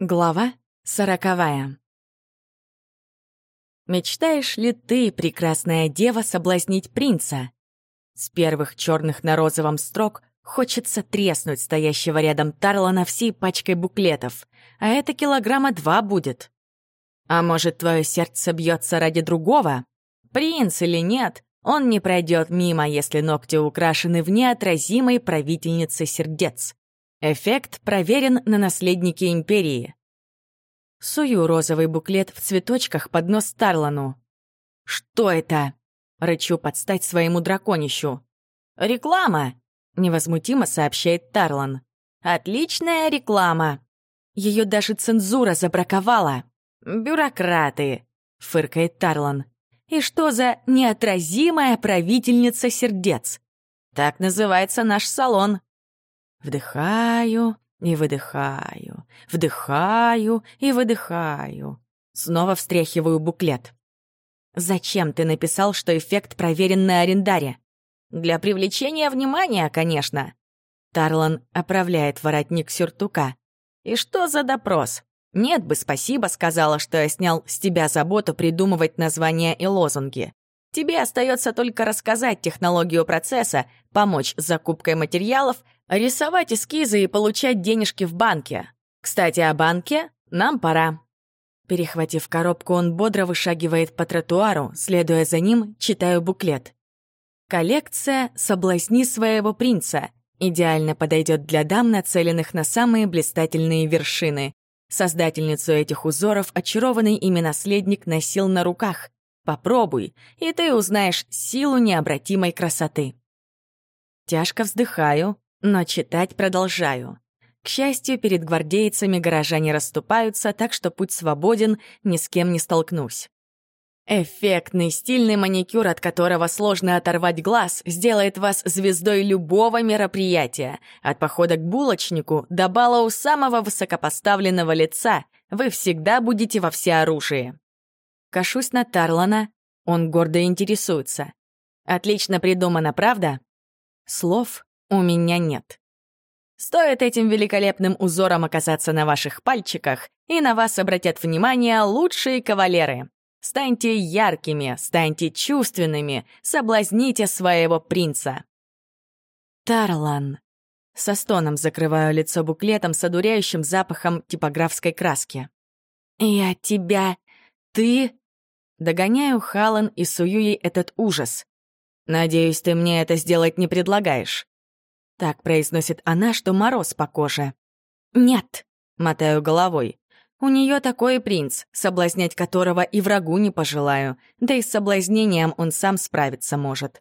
Глава сороковая. Мечтаешь ли ты, прекрасная дева, соблазнить принца? С первых черных на розовом строк хочется треснуть стоящего рядом Тарлана всей пачкой буклетов, а это килограмма два будет. А может, твое сердце бьется ради другого? Принц или нет, он не пройдет мимо, если ногти украшены в неотразимой правительнице сердец. Эффект проверен на наследнике империи. Сую розовый буклет в цветочках под нос Тарлану. «Что это?» — рычу подстать своему драконищу. «Реклама!» — невозмутимо сообщает Тарлан. «Отличная реклама!» Ее даже цензура забраковала. «Бюрократы!» — фыркает Тарлан. «И что за неотразимая правительница сердец?» «Так называется наш салон. Вдыхаю и выдыхаю, вдыхаю и выдыхаю. Снова встряхиваю буклет. «Зачем ты написал, что эффект проверен на арендаре?» «Для привлечения внимания, конечно». Тарлан оправляет воротник сюртука. «И что за допрос? Нет бы спасибо сказала, что я снял с тебя заботу придумывать названия и лозунги. Тебе остается только рассказать технологию процесса, помочь с закупкой материалов Рисовать эскизы и получать денежки в банке. Кстати, о банке нам пора. Перехватив коробку, он бодро вышагивает по тротуару, следуя за ним, читаю буклет. Коллекция «Соблазни своего принца» идеально подойдет для дам, нацеленных на самые блистательные вершины. Создательницу этих узоров очарованный ими наследник носил на руках. Попробуй, и ты узнаешь силу необратимой красоты. Тяжко вздыхаю, но читать продолжаю. К счастью, перед гвардейцами горожане расступаются, так что путь свободен, ни с кем не столкнусь. Эффектный, стильный маникюр, от которого сложно оторвать глаз, сделает вас звездой любого мероприятия. От похода к булочнику до бала у самого высокопоставленного лица вы всегда будете во всеоружии. Кашусь на Тарлана, он гордо интересуется. Отлично придумано, правда? Слов у меня нет. Стоит этим великолепным узором оказаться на ваших пальчиках, и на вас обратят внимание лучшие кавалеры. Станьте яркими, станьте чувственными, соблазните своего принца. Тарлан. Со стоном закрываю лицо буклетом с одуряющим запахом типографской краски. «Я тебя... ты...» Догоняю Халан и сую ей этот ужас. «Надеюсь, ты мне это сделать не предлагаешь?» Так произносит она, что мороз по коже. «Нет», — мотаю головой. «У нее такой принц, соблазнять которого и врагу не пожелаю, да и с соблазнением он сам справиться может.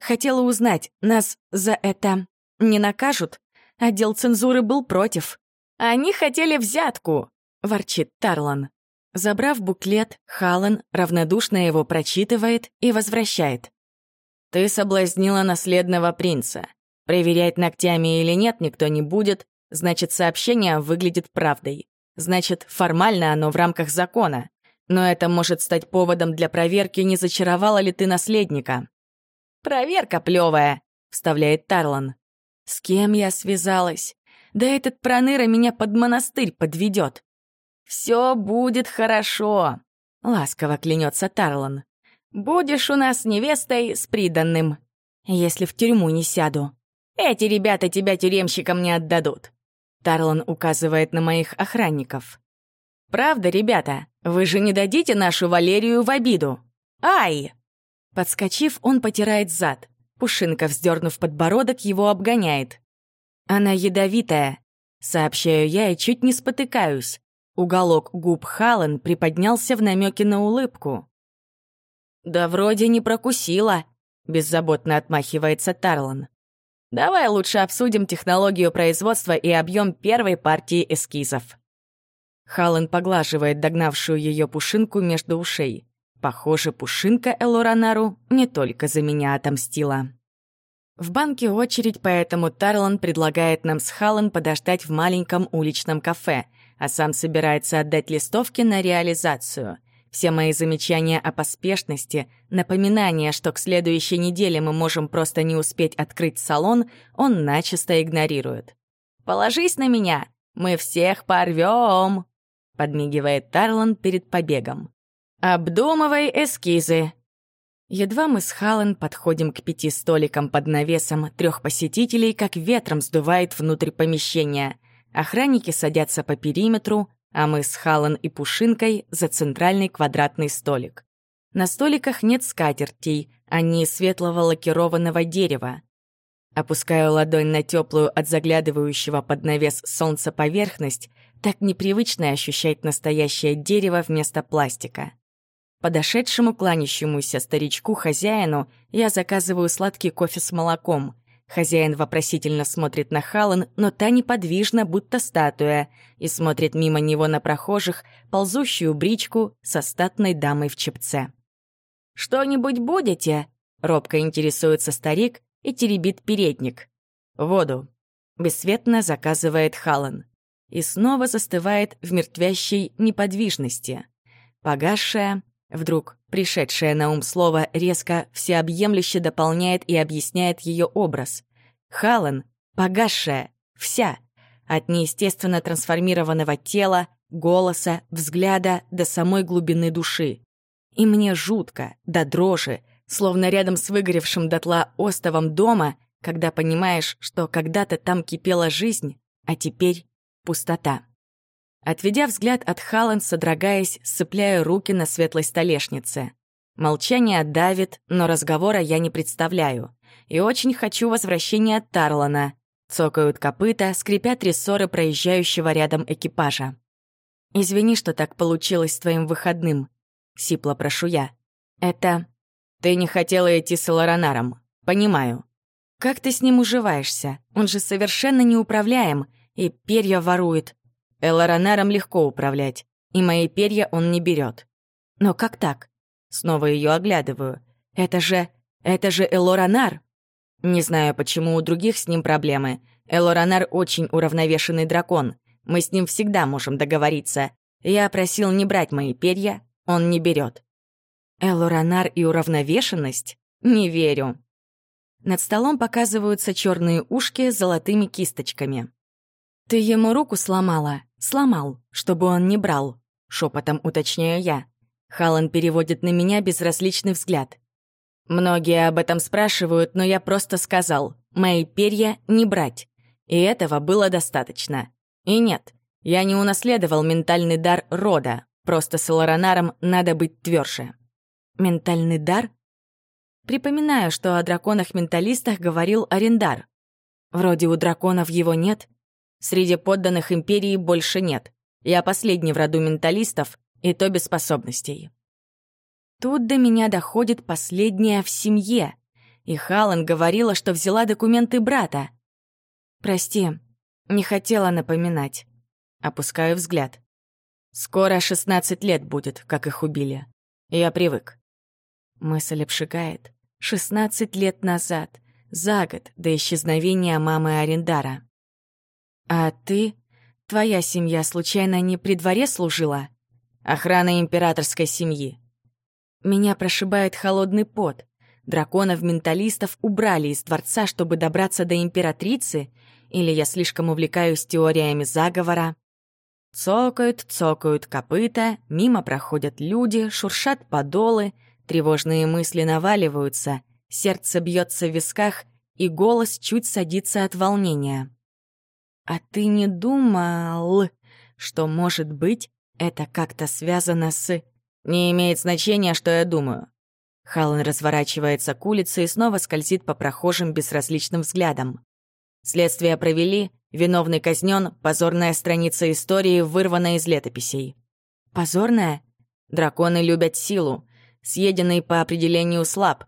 Хотела узнать, нас за это не накажут? Отдел цензуры был против. Они хотели взятку», — ворчит Тарлан. Забрав буклет, Халан равнодушно его прочитывает и возвращает. «Ты соблазнила наследного принца. Проверять ногтями или нет никто не будет, значит, сообщение выглядит правдой. Значит, формально оно в рамках закона. Но это может стать поводом для проверки, не зачаровала ли ты наследника. «Проверка плевая», — вставляет Тарлан. «С кем я связалась? Да этот проныра меня под монастырь подведет. «Все будет хорошо», — ласково клянется Тарлан. «Будешь у нас невестой с приданным, если в тюрьму не сяду». Эти ребята тебя тюремщикам не отдадут. Тарлан указывает на моих охранников. «Правда, ребята, вы же не дадите нашу Валерию в обиду? Ай!» Подскочив, он потирает зад. Пушинка, вздернув подбородок, его обгоняет. «Она ядовитая», — сообщаю я и чуть не спотыкаюсь. Уголок губ Хален приподнялся в намеке на улыбку. «Да вроде не прокусила», — беззаботно отмахивается Тарлан. Давай лучше обсудим технологию производства и объем первой партии эскизов. Халлен поглаживает догнавшую ее пушинку между ушей. Похоже, пушинка Элоранару не только за меня отомстила. В банке очередь, поэтому Тарлан предлагает нам с Халлен подождать в маленьком уличном кафе, а сам собирается отдать листовки на реализацию — все мои замечания о поспешности, напоминание, что к следующей неделе мы можем просто не успеть открыть салон, он начисто игнорирует. «Положись на меня. Мы всех порвем!» — подмигивает Тарлан перед побегом. «Обдумывай эскизы!» Едва мы с Халлен подходим к пяти столикам под навесом трех посетителей, как ветром сдувает внутрь помещения. Охранники садятся по периметру, а мы с Халлен и Пушинкой за центральный квадратный столик. На столиках нет скатертей, они светлого лакированного дерева. Опускаю ладонь на теплую от заглядывающего под навес солнца поверхность, так непривычно ощущать настоящее дерево вместо пластика. Подошедшему кланящемуся старичку-хозяину я заказываю сладкий кофе с молоком. Хозяин вопросительно смотрит на Халан, но та неподвижна, будто статуя, и смотрит мимо него на прохожих, ползущую бричку со статной дамой в чепце. «Что-нибудь будете?» — робко интересуется старик и теребит передник. «Воду», — бесцветно заказывает Халан. И снова застывает в мертвящей неподвижности. Погасшая, вдруг пришедшее на ум слово резко всеобъемлюще дополняет и объясняет ее образ. Халан, погасшая, вся, от неестественно трансформированного тела, голоса, взгляда до самой глубины души. И мне жутко, до дрожи, словно рядом с выгоревшим дотла остовом дома, когда понимаешь, что когда-то там кипела жизнь, а теперь пустота. Отведя взгляд от Халлен, содрогаясь, сцепляю руки на светлой столешнице. Молчание давит, но разговора я не представляю. И очень хочу возвращения Тарлана. Цокают копыта, скрипят рессоры проезжающего рядом экипажа. «Извини, что так получилось с твоим выходным», сипло прошу я. «Это... Ты не хотела идти с Элоранаром. Понимаю. Как ты с ним уживаешься? Он же совершенно неуправляем и перья ворует. Элоранаром легко управлять, и мои перья он не берет. Но как так? Снова ее оглядываю. Это же... это же Элоранар. Не знаю, почему у других с ним проблемы. Элоранар очень уравновешенный дракон. Мы с ним всегда можем договориться. Я просил не брать мои перья, он не берет. Элоранар и уравновешенность? Не верю. Над столом показываются черные ушки с золотыми кисточками. «Ты ему руку сломала?» «Сломал, чтобы он не брал», — шепотом уточняю я. Халан переводит на меня безразличный взгляд. «Многие об этом спрашивают, но я просто сказал, мои перья не брать. И этого было достаточно. И нет, я не унаследовал ментальный дар рода, Просто с Лоранаром надо быть тверже. Ментальный дар? Припоминаю, что о драконах-менталистах говорил Арендар. Вроде у драконов его нет. Среди подданных Империи больше нет. Я последний в роду менталистов, и то без способностей. Тут до меня доходит последняя в семье. И Халан говорила, что взяла документы брата. Прости, не хотела напоминать. Опускаю взгляд. Скоро 16 лет будет, как их убили. Я привык. Мысль обшигает. 16 лет назад, за год до исчезновения мамы Арендара. А ты? Твоя семья случайно не при дворе служила? Охрана императорской семьи. Меня прошибает холодный пот. Драконов-менталистов убрали из дворца, чтобы добраться до императрицы, или я слишком увлекаюсь теориями заговора. Цокают, цокают копыта, мимо проходят люди, шуршат подолы, тревожные мысли наваливаются, сердце бьется в висках, и голос чуть садится от волнения. «А ты не думал, что, может быть, это как-то связано с...» «Не имеет значения, что я думаю». Халлен разворачивается к улице и снова скользит по прохожим безразличным взглядом. Следствие провели, Виновный казнен, позорная страница истории вырвана из летописей. Позорная? Драконы любят силу. Съеденный по определению слаб.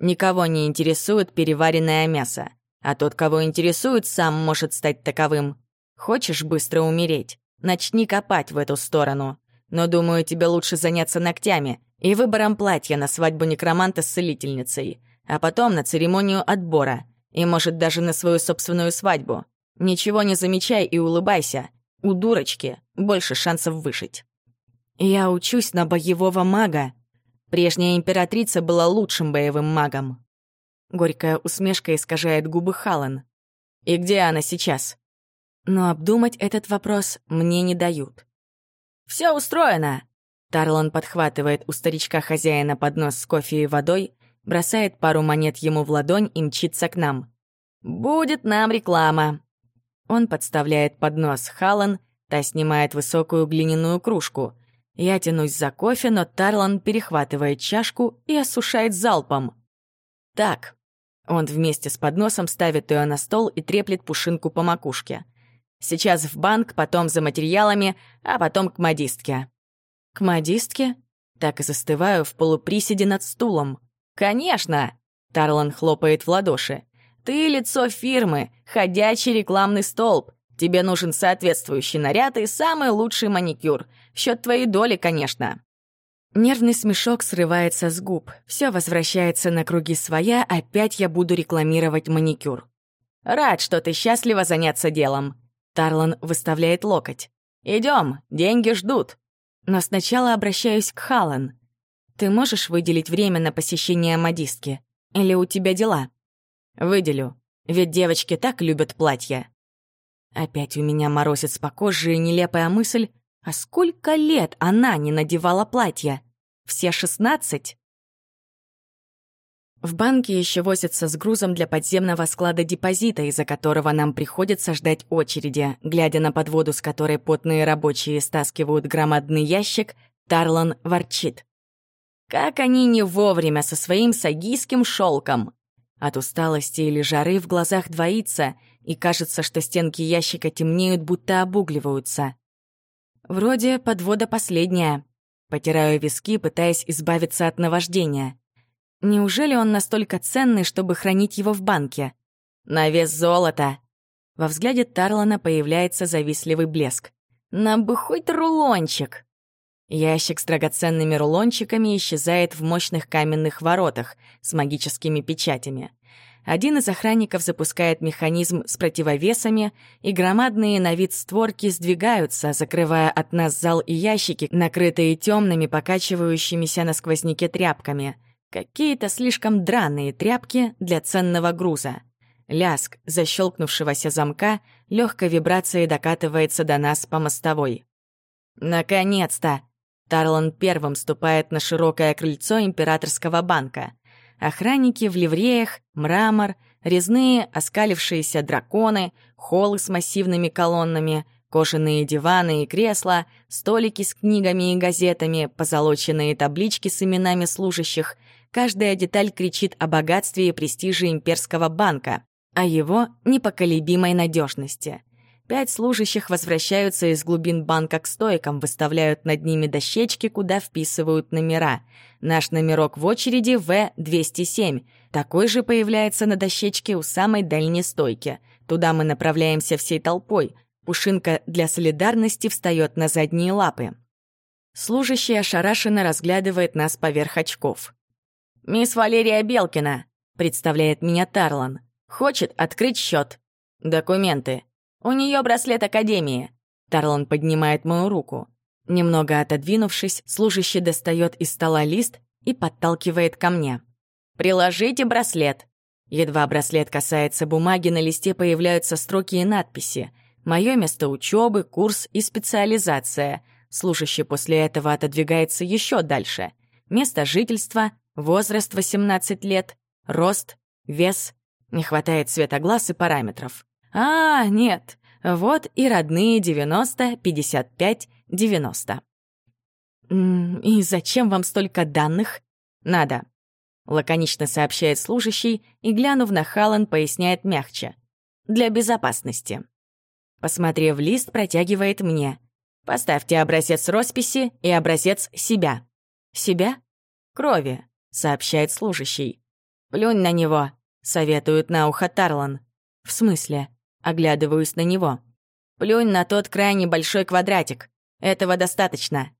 Никого не интересует переваренное мясо. А тот, кого интересует, сам может стать таковым. Хочешь быстро умереть? Начни копать в эту сторону. Но, думаю, тебе лучше заняться ногтями и выбором платья на свадьбу некроманта с целительницей, а потом на церемонию отбора, и, может, даже на свою собственную свадьбу. Ничего не замечай и улыбайся. У дурочки больше шансов выжить. Я учусь на боевого мага. Прежняя императрица была лучшим боевым магом. Горькая усмешка искажает губы Халан. И где она сейчас? Но обдумать этот вопрос мне не дают. «Все устроено!» Тарлан подхватывает у старичка-хозяина поднос с кофе и водой, бросает пару монет ему в ладонь и мчится к нам. «Будет нам реклама!» Он подставляет поднос Халан, та снимает высокую глиняную кружку. Я тянусь за кофе, но Тарлан перехватывает чашку и осушает залпом. «Так». Он вместе с подносом ставит ее на стол и треплет пушинку по макушке. «Сейчас в банк, потом за материалами, а потом к модистке». «К модистке?» Так и застываю в полуприседе над стулом. «Конечно!» Тарлан хлопает в ладоши. «Ты лицо фирмы, ходячий рекламный столб. Тебе нужен соответствующий наряд и самый лучший маникюр. В счет твоей доли, конечно». Нервный смешок срывается с губ. Все возвращается на круги своя, опять я буду рекламировать маникюр. «Рад, что ты счастлива заняться делом». Тарлан выставляет локоть. Идем, деньги ждут». Но сначала обращаюсь к Халан. «Ты можешь выделить время на посещение модистки? Или у тебя дела?» «Выделю. Ведь девочки так любят платья». Опять у меня морозец по коже и нелепая мысль, а сколько лет она не надевала платья? Все шестнадцать? В банке еще возятся с грузом для подземного склада депозита, из-за которого нам приходится ждать очереди. Глядя на подводу, с которой потные рабочие стаскивают громадный ящик, Тарлан ворчит. Как они не вовремя со своим сагийским шелком! От усталости или жары в глазах двоится, и кажется, что стенки ящика темнеют, будто обугливаются. Вроде подвода последняя. Потираю виски, пытаясь избавиться от наваждения. Неужели он настолько ценный, чтобы хранить его в банке? На вес золота. Во взгляде Тарлана появляется завистливый блеск. Нам бы хоть рулончик. Ящик с драгоценными рулончиками исчезает в мощных каменных воротах с магическими печатями. Один из охранников запускает механизм с противовесами, и громадные на вид створки сдвигаются, закрывая от нас зал и ящики, накрытые темными, покачивающимися на сквозняке тряпками. Какие-то слишком драные тряпки для ценного груза. Ляск защелкнувшегося замка легкой вибрацией докатывается до нас по мостовой. «Наконец-то!» Тарлан первым ступает на широкое крыльцо императорского банка — Охранники в ливреях, мрамор, резные оскалившиеся драконы, холлы с массивными колоннами, кожаные диваны и кресла, столики с книгами и газетами, позолоченные таблички с именами служащих. Каждая деталь кричит о богатстве и престиже имперского банка, о его непоколебимой надежности. Пять служащих возвращаются из глубин банка к стойкам, выставляют над ними дощечки, куда вписывают номера. Наш номерок в очереди В-207. Такой же появляется на дощечке у самой дальней стойки. Туда мы направляемся всей толпой. Пушинка для солидарности встает на задние лапы. Служащий ошарашенно разглядывает нас поверх очков. «Мисс Валерия Белкина», — представляет меня Тарлан. «Хочет открыть счет. Документы. У нее браслет Академии». Тарлан поднимает мою руку. Немного отодвинувшись, служащий достает из стола лист и подталкивает ко мне. «Приложите браслет». Едва браслет касается бумаги, на листе появляются строки и надписи. Мое место учебы, курс и специализация. Служащий после этого отодвигается еще дальше. Место жительства, возраст 18 лет, рост, вес. Не хватает цвета глаз и параметров. А, нет, вот и родные 90, 55, 90. «И зачем вам столько данных?» «Надо», — лаконично сообщает служащий и, глянув на Халан, поясняет мягче. «Для безопасности». Посмотрев лист, протягивает мне. «Поставьте образец росписи и образец себя». «Себя?» «Крови», — сообщает служащий. «Плюнь на него», — советует на ухо Тарлан. «В смысле?» Оглядываюсь на него. «Плюнь на тот крайне большой квадратик. Этого достаточно».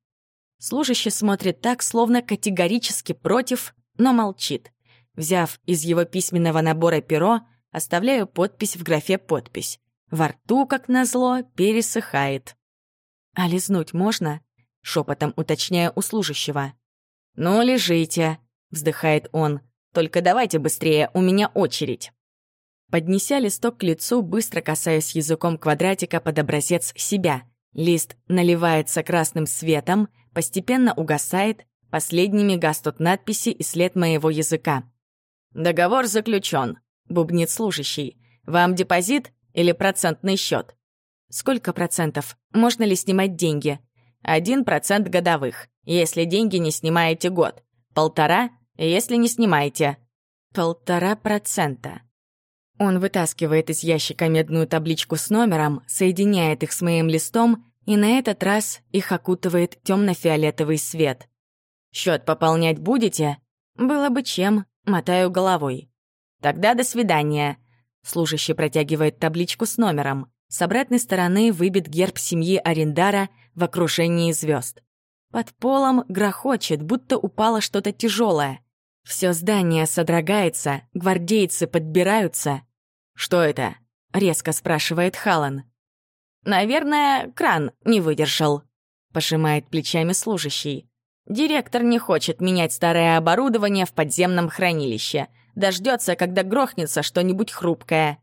Служащий смотрит так, словно категорически против, но молчит. Взяв из его письменного набора перо, оставляю подпись в графе «Подпись». Во рту, как назло, пересыхает. «А лизнуть можно?» — шепотом уточняю у служащего. «Ну, лежите», — вздыхает он. «Только давайте быстрее, у меня очередь». Поднеся листок к лицу, быстро касаясь языком квадратика под образец себя. Лист наливается красным светом, постепенно угасает, последними гаснут надписи и след моего языка. «Договор заключен», — бубнит служащий. «Вам депозит или процентный счет?» «Сколько процентов? Можно ли снимать деньги?» «Один процент годовых, если деньги не снимаете год. Полтора, если не снимаете». «Полтора процента», он вытаскивает из ящика медную табличку с номером, соединяет их с моим листом, и на этот раз их окутывает темно-фиолетовый свет. Счет пополнять будете? Было бы чем, мотаю головой. Тогда до свидания. Служащий протягивает табличку с номером. С обратной стороны выбит герб семьи Арендара в окружении звезд. Под полом грохочет, будто упало что-то тяжелое. Все здание содрогается, гвардейцы подбираются. «Что это?» — резко спрашивает Халан. «Наверное, кран не выдержал», — пожимает плечами служащий. «Директор не хочет менять старое оборудование в подземном хранилище. Дождется, когда грохнется что-нибудь хрупкое».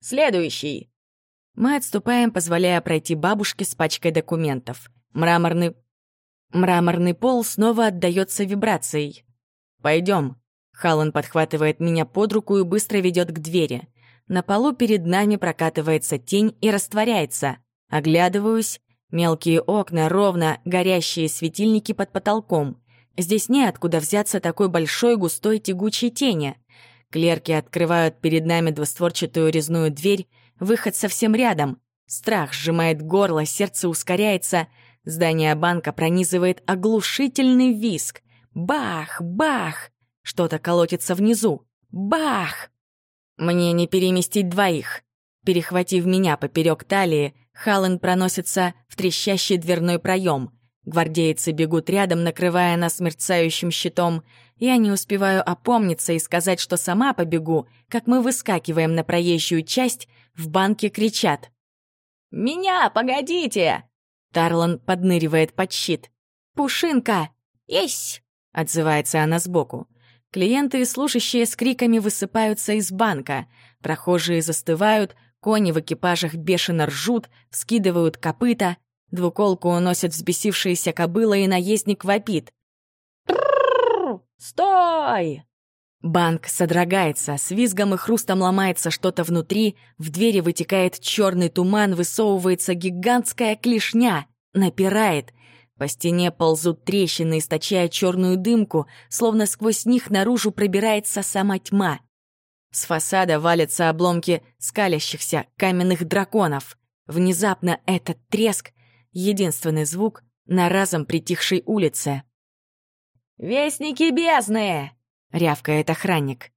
«Следующий!» Мы отступаем, позволяя пройти бабушке с пачкой документов. Мраморный... Мраморный пол снова отдается вибрацией. Пойдем. Халан подхватывает меня под руку и быстро ведет к двери. На полу перед нами прокатывается тень и растворяется. Оглядываюсь. Мелкие окна, ровно горящие светильники под потолком. Здесь неоткуда взяться такой большой густой тягучей тени. Клерки открывают перед нами двустворчатую резную дверь, выход совсем рядом. Страх сжимает горло, сердце ускоряется. Здание банка пронизывает оглушительный виск. Бах! Бах! Что-то колотится внизу. Бах! Мне не переместить двоих. Перехватив меня поперек талии, Халлен проносится в трещащий дверной проем. Гвардейцы бегут рядом, накрывая нас мерцающим щитом. Я не успеваю опомниться и сказать, что сама побегу, как мы выскакиваем на проезжую часть, в банке кричат. «Меня, погодите!» Тарлан подныривает под щит. «Пушинка! Есть!» Отзывается она сбоку. Клиенты и служащие с криками высыпаются из банка. Прохожие застывают, кони в экипажах бешено ржут, вскидывают копыта. Двуколку уносят взбесившиеся кобыла, и наездник вопит. «Стой!» Банк содрогается, с визгом и хрустом ломается что-то внутри, в двери вытекает черный туман, высовывается гигантская клешня, напирает, по стене ползут трещины, источая черную дымку, словно сквозь них наружу пробирается сама тьма. С фасада валятся обломки скалящихся каменных драконов. Внезапно этот треск — единственный звук на разом притихшей улице. «Вестники бездны!» — рявкает охранник.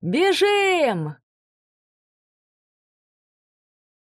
«Бежим!»